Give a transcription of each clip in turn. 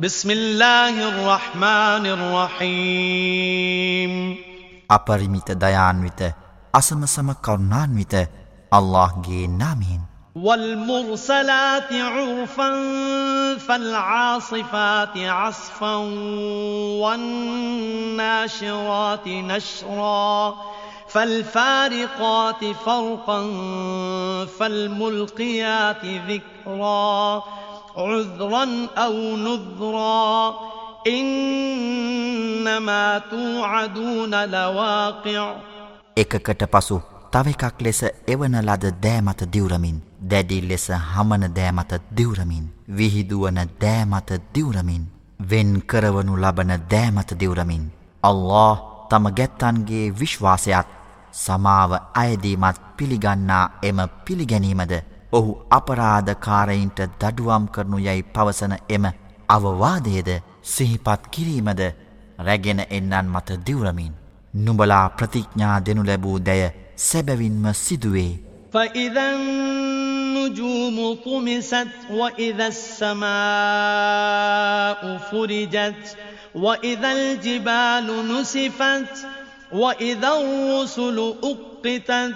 بسم الله الرحمن الرحيم. أبرميت ديان ويت أسم سم كرنان ويت الله جي نامين والمرسلات عرفا فالعاصفات عصفا والناشرات نشرا فالفارقات فرقا فالملقيات ذكرا عذرا أو نذرا إنما توعدون لواقع. එකකට පසු තව එකක් ලෙස එවන ලද දෑමත දිවුරමින් දැඩි ලෙස හමන දෑමත දිවුරමින් විහිදුවන දෑමත දිවුරමින් වෙන් කරවනු ලබන දෑමත දිවුරමින්. අල්له තම ගැත්තන්ගේ විශ්වාසයත් සමාව අයදීමත් පිළිගන්නා එම පිළිගැනීමද ඔහු අපරාධකාරයින්ට දඩුවම් කරනු යැයි පවසන එම අවවාදයද සිහිපත් කිරීමද රැගෙන එන්නන් මත දිවරමින් නුබලා ප්‍රතිඥා දෙනු ලැබූ දැය සැබවින්ම සිදුවේ فإذا النجوم طمست وإذا السماء فرجت وإذا الجبال نسفت وإذا الرسل أقتت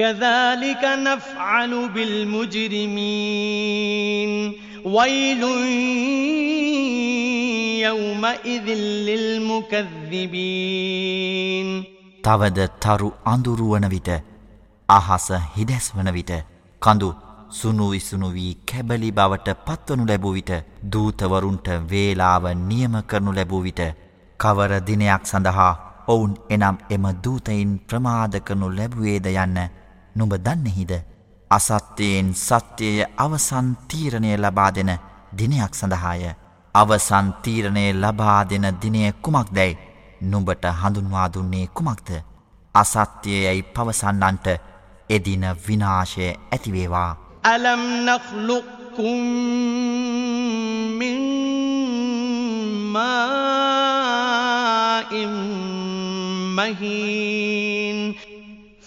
كذلك نفعل بالمجرمين ويل يومئذ للمكذبين තවද තරු අඳුරුවන විට අහස හිදැස් වන විට කඳු සුනු ඉසුණු වී කැබලි බවට පත්වනු ලැබූ විට දූතවරුන්ට වේලාව නියම කරනු ලැබූ විට කවර දිනයක් සඳහා ඔවුන් එනම් එම දූතයින් ප්‍රමාද කරනු ලැබුවේද යන්න නුඹ දන්නෙහිද අසත්‍යයෙන් සත්‍යය අවසන් තීරණය ලබා දෙන දිනයක් සඳහාය අවසන් තීරණය ලබා දෙන දිනය කුමක් දැයි නුඹට හඳුන්වා දුන්නේ කුමක්ද අසත්‍යයයි පවසන්නන්ට එදින විනාශය ඇතිවේවා ألم نخلقكم من ماء مهين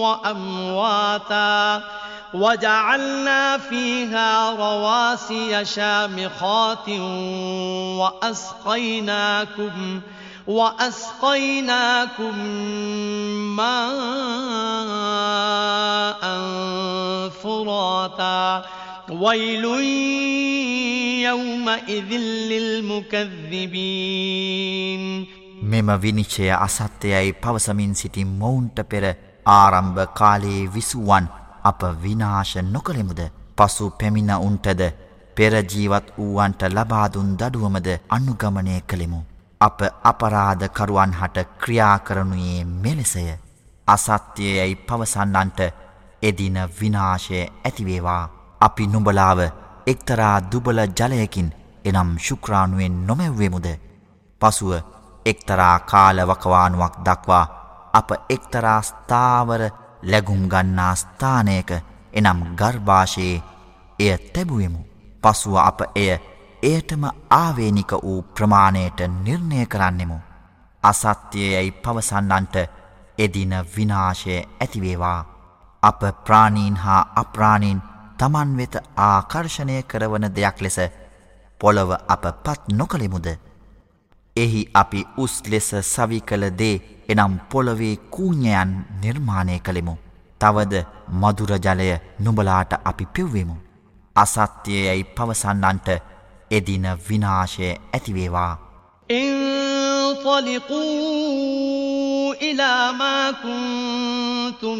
وأمواتا وجعلنا فيها رواسي شامخات وأسقيناكم وأسقيناكم ماء فراتا. ويل يومئذ للمكذبين. මෙම විනිශ්චය අසත්‍යයයි පවසමින් සිටි මොවුන්ට පෙර ආරම්භ කාලයේ විසුවන් අප විනාශ නොකළෙමුද? පසු පැමිණ උන්ටද පෙරජීවත් වූවන්ට ලබාදුන් දඩුවමද අනුගමනය කළෙමු. අප අපරාධකරුවන් හට ක්‍රියා කරනුයේ මෙලෙසය. අසත්‍යයයි පවසන්නන්ට එදින විනාශය ඇතිවේවා. අපි නුඹලාව එක්තරා දුබල ජලයකින් එනම් ශුක්‍රාණුවෙන් නොමැව්වෙමුද? පසුව එක්තරා කාලවකවානුවක් දක්වා අප එක්තරා ස්ථාවර ලැගුම් ගන්නා ස්ථානයක එනම් ගර්භාෂයේ එය තැබුවෙමු. පසුව අප එය එයටම ආවේනික වූ ප්‍රමාණයට නිර්ණය කරන්නෙමු. අසත්‍යයයි පවසන්නන්ට එදින විනාශය ඇතිවේවා. අප ප්‍රාණීන් හා අප්‍රාණීන් තමන් වෙත ආකර්ශණය කරවන දෙයක් ලෙස පොළොව අප පත් නොකළෙමුද. එහි අපි උස් ලෙස සවි කළ දේ එනම් පොළොවේ කූඥයන් නිර්මාණය කළෙමු. තවද මදුරජලය නුඹලාට අපි පෙව්වෙමු. අසත්‍යයයි පවසන්නන්ට එදින විනාශය ඇතිවේවා. انطلقوا إلى ما كنتم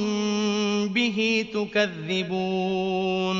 به تكذبون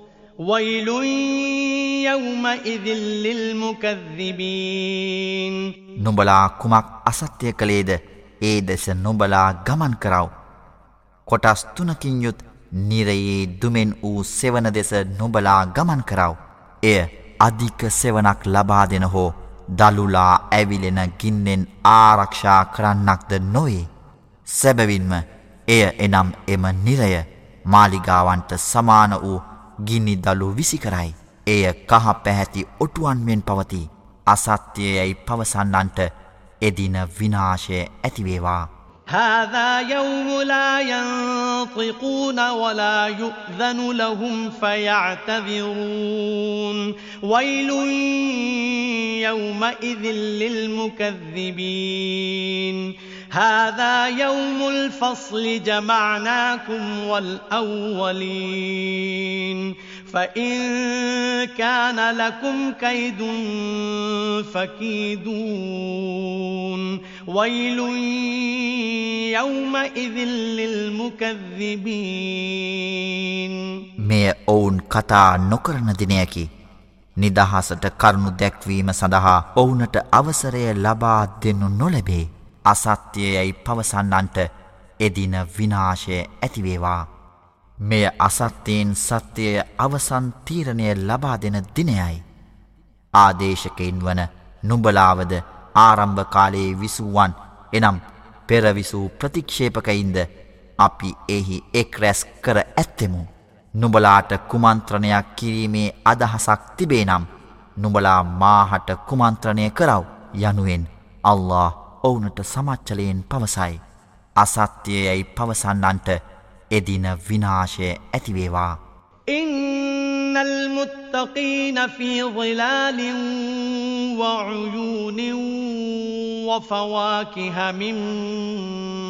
ويل يومئذ للمكذبين නුඹලා කුමක් අසත්‍ය කළේද ඒ දෙස නුඹලා ගමන් කරව. කොටස් තුනකින් යුත් නිරයේ දුමෙන් වූ සෙවන දෙස නුඹලා ගමන් කරව. එය අධික සෙවනක් ලබා දෙන හෝ දළුලා ඇවිලෙන ගින්නෙන් ආරක්ෂා කරන්නක්ද නොවේ. සැබවින්ම එය එනම් එම නිරය මාලිගාවන්ට සමාන වූ ගිනි දළු විසි කරයි. එය කහ පැහැති ඔටුවන්වෙන් පවති අසත්‍යයයි පවසන්නන්ට එදින විනාශය ඇතිවේවා. هذا يوم لا ينطقون ولا يؤذن لهم فيعتذرون ويل يومئذ للمكذبين هذا يوم الفصل جمعناكم والأولين فإن كان لكم كيد فكيدون ويل يومئذ للمكذبين මෙය ඔවුන් කතා නොකරන දිනයකි. නිදහසට කරුණු දැක්වීම සඳහා ඔවුනට අවසරය ලබා දෙනු නොලැබේ. අසත්‍යයයි පවසන්නන්ට එදින විනාශය ඇතිවේවා. මෙය අසත්‍යයෙන් සත්‍යය අවසන් තීරණය ලබා දෙන දිනයයි. ආදේශකයින් වන නුබලාවද ආරම්භ කාලයේ විසුවන් එනම් පෙරවිසූ ප්‍රතික්ෂේපකයින්ද අපි එහි එක් රැස් කර ඇත්තෙමු. නුබලාට කුමන්ත්‍රණයක් කිරීමේ අදහසක් තිබේ නම් නුබලා මාහට කුමන්ත්‍රණය කරව යනුවෙන් අල්له ඔවුනට සමච්චලයෙන් පවසයි. අසත්‍යයයි පවසන්නන්ට එදින විනාශය ඇතිවේවා. إن المتقين في ظلال وعيون وفواكه مما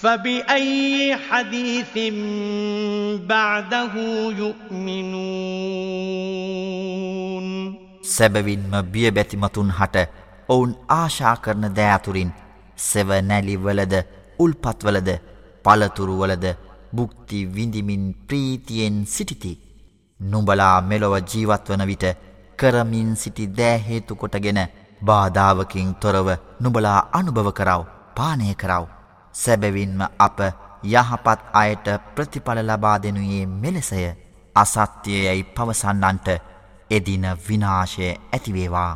فبأي حديث بعده يؤمنون සැබවින්ම බියබැතිමතුන් හට ඔවුන් ආශා කරන දෑතුරින් සෙවනැලිවලද උල්පත්වලද පළතුරුවලද බුක්ති විඳිමින් ප්‍රීතියෙන් සිටිති. නුඹලා මෙලොව ජීවත්වන විට කරමින් සිටි දෑහේතු කොටගෙන බාධාවකින් තොරව නුබලා අනුභව කරව පානය කරව. සැබැවින්ම අප යහපත් අයට ප්‍රතිඵල ලබා දෙනුයේ මෙලෙසය අසත්‍යයයි පවසන්නන්ට එදින විනාශය ඇතිවේවා.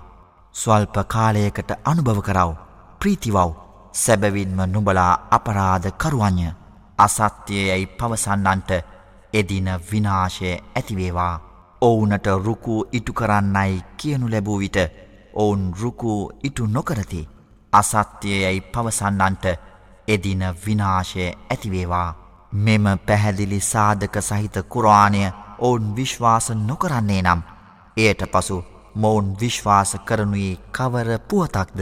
ස්වල්ප කාලයකට අනුභව කරව ප්‍රීතිවව් සැබවින්ම නුබලා අපරාධ කරුවන්ය අසත්‍යයයි පවසන්නන්ට එදින විනාශය ඇතිවේවා. ඔවුනට රුකූ ඉටු කරන්නයි කියනු ලැබූ විට ඔවුන් රුකූ ඉටු නොකරති. අසත්‍යයයි පවසන්නන්ට එදින විනාශය ඇතිවේවා. මෙම පැහැදිලි සාධක සහිත කුරාණය ඔවුන් විශ්වාස නොකරන්නේ නම් එයට පසු මොවුන් විශ්වාස කරනුයේ කවර පුවතක්ද